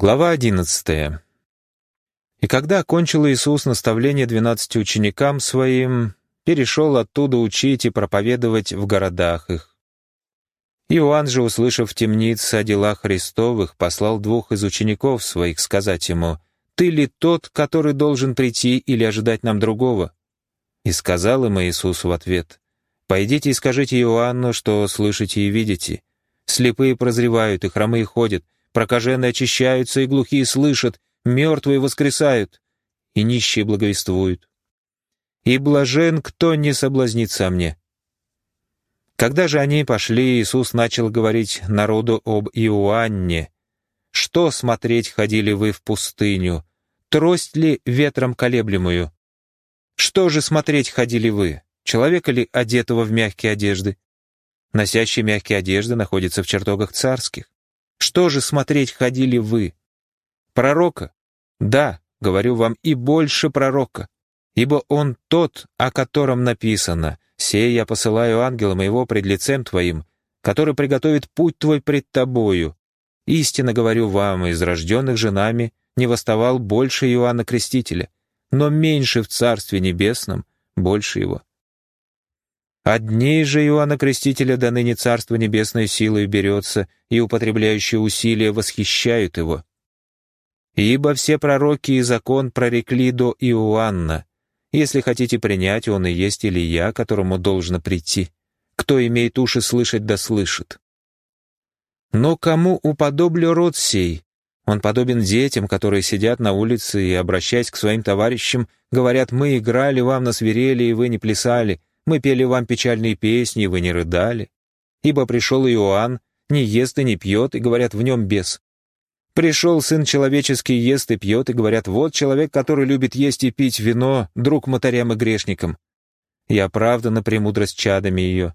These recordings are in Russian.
Глава одиннадцатая. И когда окончил Иисус наставление двенадцати ученикам своим, перешел оттуда учить и проповедовать в городах их. Иоанн же, услышав в темнице о делах Христовых, послал двух из учеников своих сказать ему, «Ты ли тот, который должен прийти или ожидать нам другого?» И сказал им Иисус в ответ, «Пойдите и скажите Иоанну, что слышите и видите. Слепые прозревают, и хромые ходят, Прокаженные очищаются, и глухие слышат, мертвые воскресают, и нищие благовествуют. И блажен, кто не соблазнится мне. Когда же они пошли, Иисус начал говорить народу об Иоанне. «Что смотреть ходили вы в пустыню? Трость ли ветром колеблемую? Что же смотреть ходили вы? Человека ли, одетого в мягкие одежды? Носящий мягкие одежды находится в чертогах царских. Что же смотреть ходили вы? Пророка? Да, говорю вам, и больше пророка. Ибо он тот, о котором написано, «Сей я посылаю ангела моего пред лицем твоим, который приготовит путь твой пред тобою». Истинно говорю вам, из рожденных женами не восставал больше Иоанна Крестителя, но меньше в Царстве Небесном, больше его. От же Иоанна Крестителя до ныне Царство Небесное силой берется, и употребляющие усилия восхищают его. Ибо все пророки и закон прорекли до Иоанна. Если хотите принять, он и есть Илья, которому должно прийти. Кто имеет уши слышать, да слышит. Но кому уподоблю род сей? Он подобен детям, которые сидят на улице и, обращаясь к своим товарищам, говорят, «Мы играли вам на свирели, и вы не плясали, мы пели вам печальные песни, и вы не рыдали. Ибо пришел Иоанн, не ест и не пьет, и говорят, в нем бес. Пришел Сын Человеческий, ест и пьет, и говорят, вот человек, который любит есть и пить вино, друг мотарям и грешникам. И оправдана премудрость чадами ее.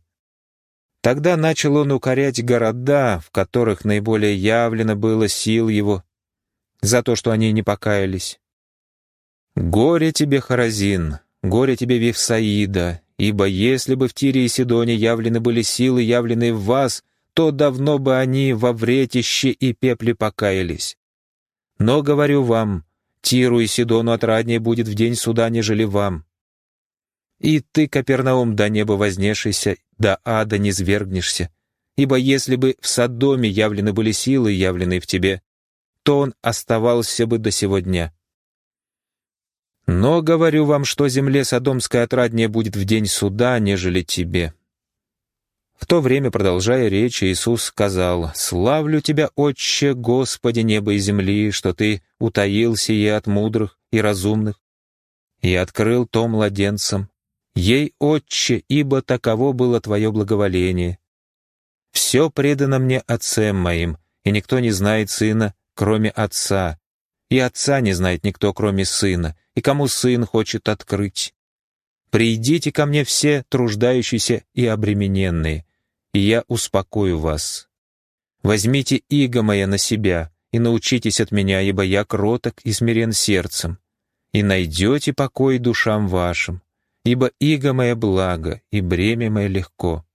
Тогда начал он укорять города, в которых наиболее явлено было сил его, за то, что они не покаялись. «Горе тебе, Харазин, горе тебе, Вифсаида, Ибо если бы в Тире и Сидоне явлены были силы, явленные в вас, то давно бы они во вретище и пепле покаялись. Но, говорю вам, Тиру и Сидону отраднее будет в день суда, нежели вам. И ты, Капернаум, до неба вознешься, до ада не свергнешься. Ибо если бы в Содоме явлены были силы, явленные в тебе, то он оставался бы до сего дня. Но говорю вам, что земле Содомской отраднее будет в день суда, нежели тебе». В то время, продолжая речь, Иисус сказал, «Славлю Тебя, Отче, Господи неба и земли, что Ты утаил сие от мудрых и разумных, и открыл то младенцам. Ей, Отче, ибо таково было Твое благоволение. Все предано мне Отцем моим, и никто не знает Сына, кроме Отца, и Отца не знает никто, кроме Сына, и кому Сын хочет открыть. Придите ко мне все труждающиеся и обремененные, и я успокою вас. Возьмите иго мое на себя и научитесь от меня, ибо я кроток и смирен сердцем, и найдете покой душам вашим, ибо иго мое благо и бремя мое легко.